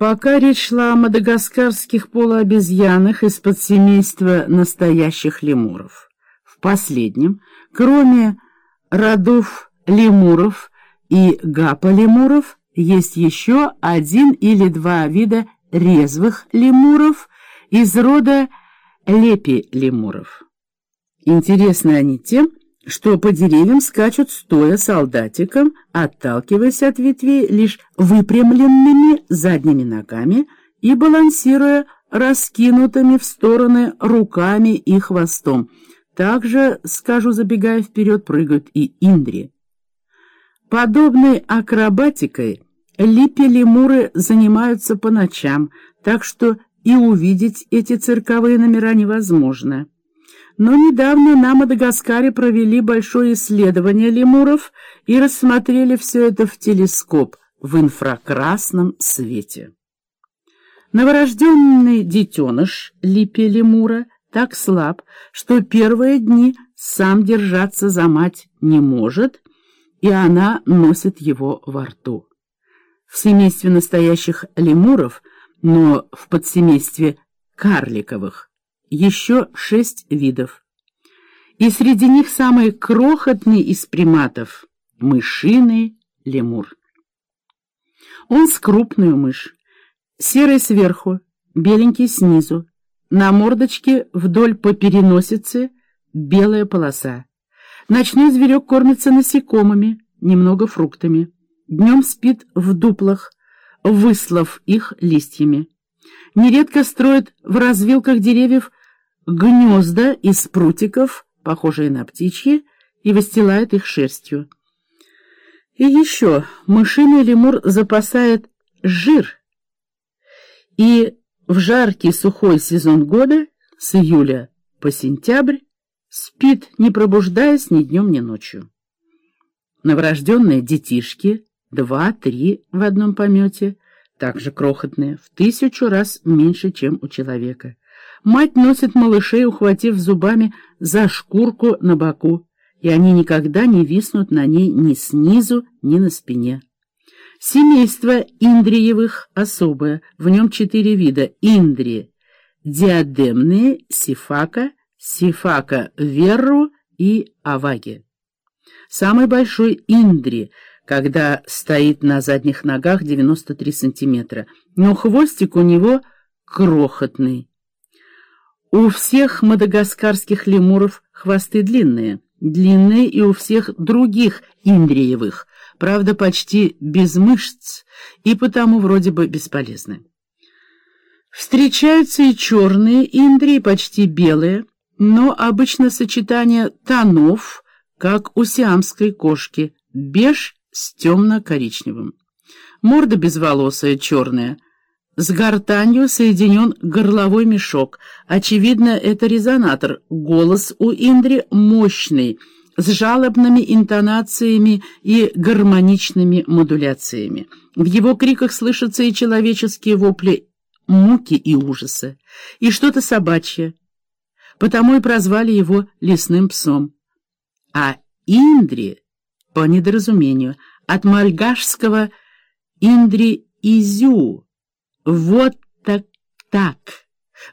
Пока речь шла о мадагаскарских полуобезьянах из подсемейства настоящих лемуров. В последнем, кроме родов лемуров и гапа-лемуров, есть еще один или два вида резвых лемуров из рода лепи-лемуров. Интересны они тем, что по деревьям скачут стоя солдатиком, отталкиваясь от ветвей лишь выпрямленными задними ногами и балансируя раскинутыми в стороны руками и хвостом. Также, скажу, забегая вперед, прыгают и индри. Подобной акробатикой липи-лемуры занимаются по ночам, так что и увидеть эти цирковые номера невозможно. Но недавно на Мадагаскаре провели большое исследование лемуров и рассмотрели все это в телескоп в инфракрасном свете. Новорожденный детеныш липи лемура так слаб, что первые дни сам держаться за мать не может, и она носит его во рту. В семействе настоящих лемуров, но в подсемействе карликовых, еще шесть видов. И среди них самый крохотный из приматов — мышиный лемур. Он с крупную мышь, серый сверху, беленький снизу, на мордочке вдоль по переносице белая полоса. Ночной зверек кормится насекомыми, немного фруктами. Днем спит в дуплах, выслав их листьями. Нередко строит в развилках деревьев гнезда из прутиков, похожие на птичьи, и выстилает их шерстью. И еще мышиный лемур запасает жир, и в жаркий сухой сезон года, с июля по сентябрь, спит, не пробуждаясь ни днем, ни ночью. Новорожденные детишки, два-три в одном помете, также крохотные, в тысячу раз меньше, чем у человека. Мать носит малышей, ухватив зубами за шкурку на боку, и они никогда не виснут на ней ни снизу, ни на спине. Семейство индриевых особое, в нем четыре вида индрии, диадемные, сифака, сифака верру и аваги. Самый большой индри, когда стоит на задних ногах 93 сантиметра, но хвостик у него крохотный. У всех мадагаскарских лемуров хвосты длинные, длинные и у всех других индриевых, правда, почти без мышц и потому вроде бы бесполезны. Встречаются и черные индрии, почти белые, но обычно сочетание тонов, как у сиамской кошки, беж с темно-коричневым. Морда безволосая, черная — с гортанью соединен горловой мешок. Очевидно, это резонатор. Голос у Индри мощный, с жалобными интонациями и гармоничными модуляциями. В его криках слышатся и человеческие вопли муки и ужаса, и что-то собачье. Потому и прозвали его лесным псом. А Индри, по недоразумению, от мальгашского «Индри Изю», вот так так.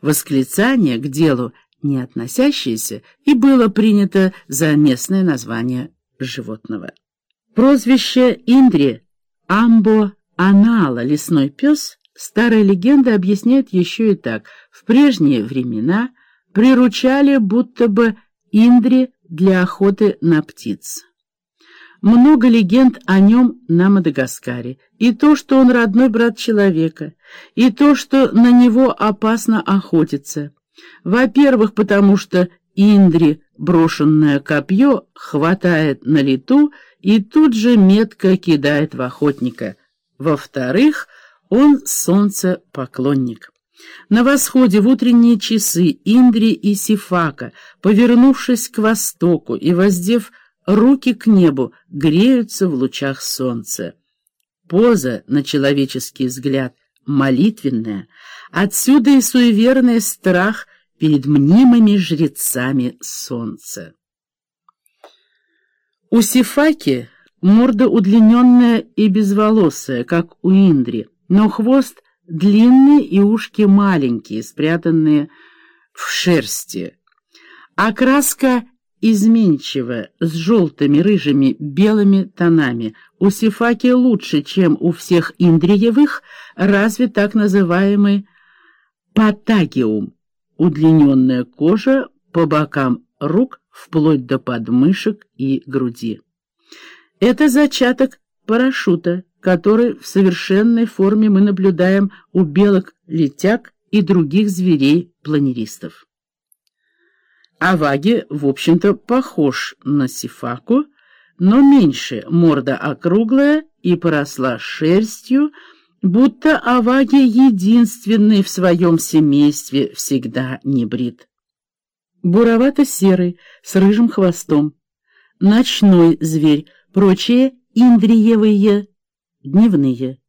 Восклицание к делу не относящееся и было принято за местное название животного. Прозвище Индри Амбо Анала, лесной пес, старая легенда объясняет еще и так. В прежние времена приручали будто бы Индри для охоты на птиц. Много легенд о нем на Мадагаскаре. И то, что он родной брат человека, и то, что на него опасно охотиться. Во-первых, потому что Индри брошенное копье хватает на лету и тут же метко кидает в охотника. Во-вторых, он солнцепоклонник. На восходе в утренние часы Индри и Сифака, повернувшись к востоку и воздев руки к небу, греются в лучах солнца. Поза, на человеческий взгляд, молитвенная, отсюда и суеверный страх перед мнимыми жрецами солнца. У Сифаки морда удлиненная и безволосая, как у Индри, но хвост длинные и ушки маленькие, спрятанные в шерсти. Окраска изменчивая, с желтыми, рыжими, белыми тонами. У сифаки лучше, чем у всех индриевых, разве так называемый патагиум, удлиненная кожа по бокам рук вплоть до подмышек и груди. Это зачаток парашюта, который в совершенной форме мы наблюдаем у белок-летяг и других зверей-планеристов. Аваги, в общем-то, похож на сифаку, но меньше, морда округлая и поросла шерстью, будто Аваги единственный в своем семействе всегда не брит. Буровато-серый, с рыжим хвостом. Ночной зверь, прочие индриевые, дневные.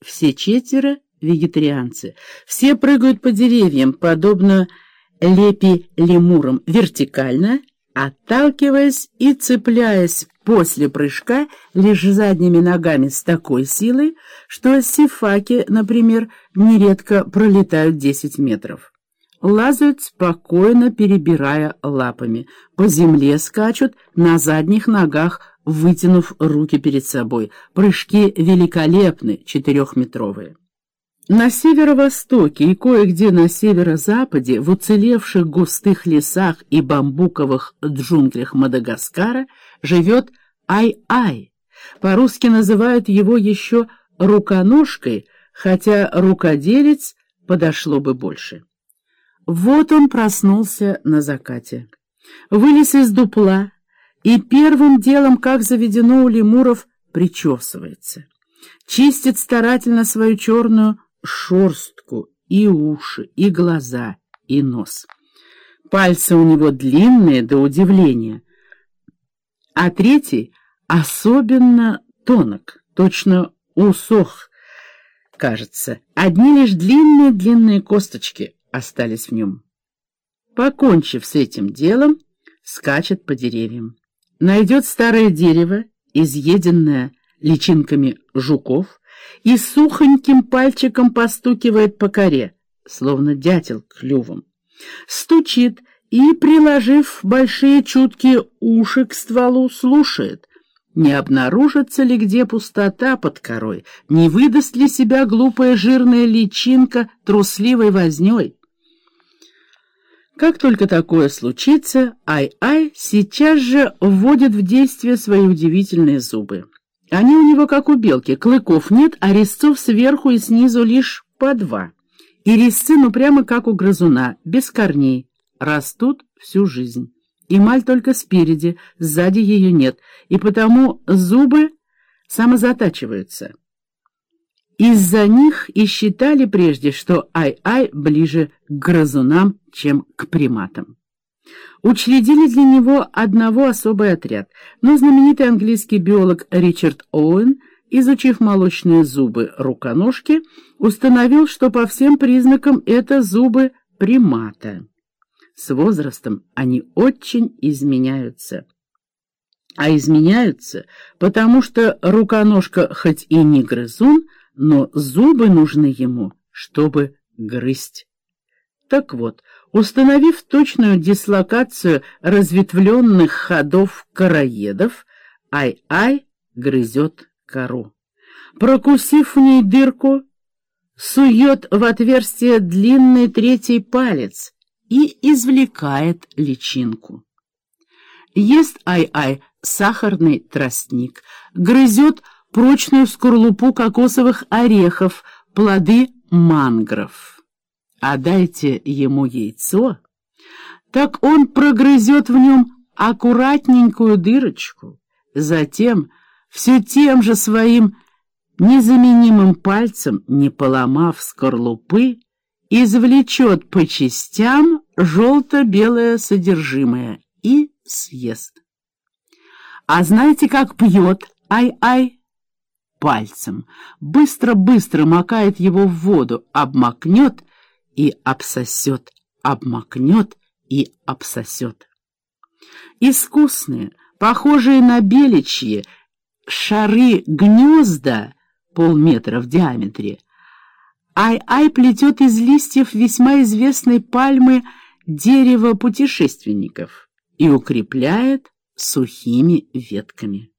Все четверо вегетарианцы. Все прыгают по деревьям, подобно лепи-лемурам, вертикально, отталкиваясь и цепляясь после прыжка лишь задними ногами с такой силой, что сифаки, например, нередко пролетают 10 метров. Лазают спокойно, перебирая лапами. По земле скачут на задних ногах, вытянув руки перед собой. Прыжки великолепны, четырехметровые. На северо-востоке и кое-где на северо-западе, в уцелевших густых лесах и бамбуковых джунглях Мадагаскара, живет Ай-Ай. По-русски называют его еще руконожкой, хотя рукоделец подошло бы больше. Вот он проснулся на закате. Вылез из дупла и первым делом, как заведено у лемуров, причесывается. Чистит старательно свою черную шорстку, и уши, и глаза, и нос. Пальцы у него длинные до удивления, а третий особенно тонок, точно усох, кажется. Одни лишь длинные-длинные косточки остались в нем. Покончив с этим делом, скачет по деревьям. Найдет старое дерево, изъеденное личинками жуков, и сухоньким пальчиком постукивает по коре, словно дятел клювом. Стучит и, приложив большие чуткие уши к стволу, слушает, не обнаружится ли где пустота под корой, не выдаст ли себя глупая жирная личинка трусливой вознёй. Как только такое случится, Ай-Ай сейчас же вводит в действие свои удивительные зубы. Они у него как у белки, клыков нет, а резцов сверху и снизу лишь по два. И резцы, ну прямо как у грызуна, без корней, растут всю жизнь. Эмаль только спереди, сзади ее нет, и потому зубы самозатачиваются. Из-за них и считали прежде, что Ай-Ай ближе к грызунам, чем к приматам. Учредили для него одного особый отряд, но знаменитый английский биолог Ричард Оуэн, изучив молочные зубы руконожки, установил, что по всем признакам это зубы примата. С возрастом они очень изменяются. А изменяются, потому что руконожка хоть и не грызун, но зубы нужны ему, чтобы грызть. Так вот, установив точную дислокацию разветвленных ходов короедов, Ай-Ай грызет кору. Прокусив в ней дырку, сует в отверстие длинный третий палец и извлекает личинку. Ест Ай-Ай сахарный тростник, грызет прочную скорлупу кокосовых орехов, плоды мангров. А дайте ему яйцо, так он прогрызет в нем аккуратненькую дырочку, затем все тем же своим незаменимым пальцем, не поломав скорлупы, извлечет по частям желто-белое содержимое и съест. А знаете, как пьет ай-ай? пальцем, быстро-быстро макает его в воду, обмакнет и обсосет, обмакнет и обсосет. Искусные, похожие на беличьи, шары гнезда полметра в диаметре, Ай-Ай плетет из листьев весьма известной пальмы дерево путешественников и укрепляет сухими ветками.